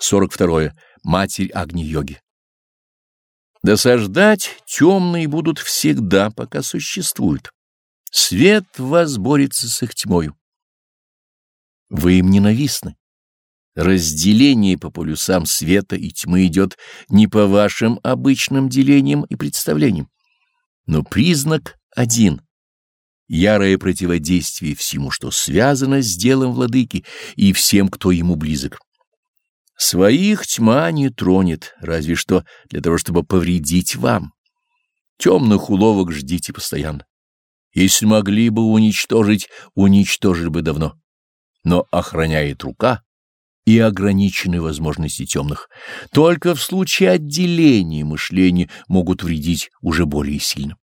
42. Матерь Агни-йоги. Досаждать темные будут всегда, пока существуют. Свет в вас с их тьмою. Вы им ненавистны. Разделение по полюсам света и тьмы идет не по вашим обычным делениям и представлениям, но признак один — ярое противодействие всему, что связано с делом владыки и всем, кто ему близок. Своих тьма не тронет, разве что для того, чтобы повредить вам. Темных уловок ждите постоянно. Если могли бы уничтожить, уничтожили бы давно. Но охраняет рука и ограничены возможности темных. Только в случае отделения мышления могут вредить уже более сильно.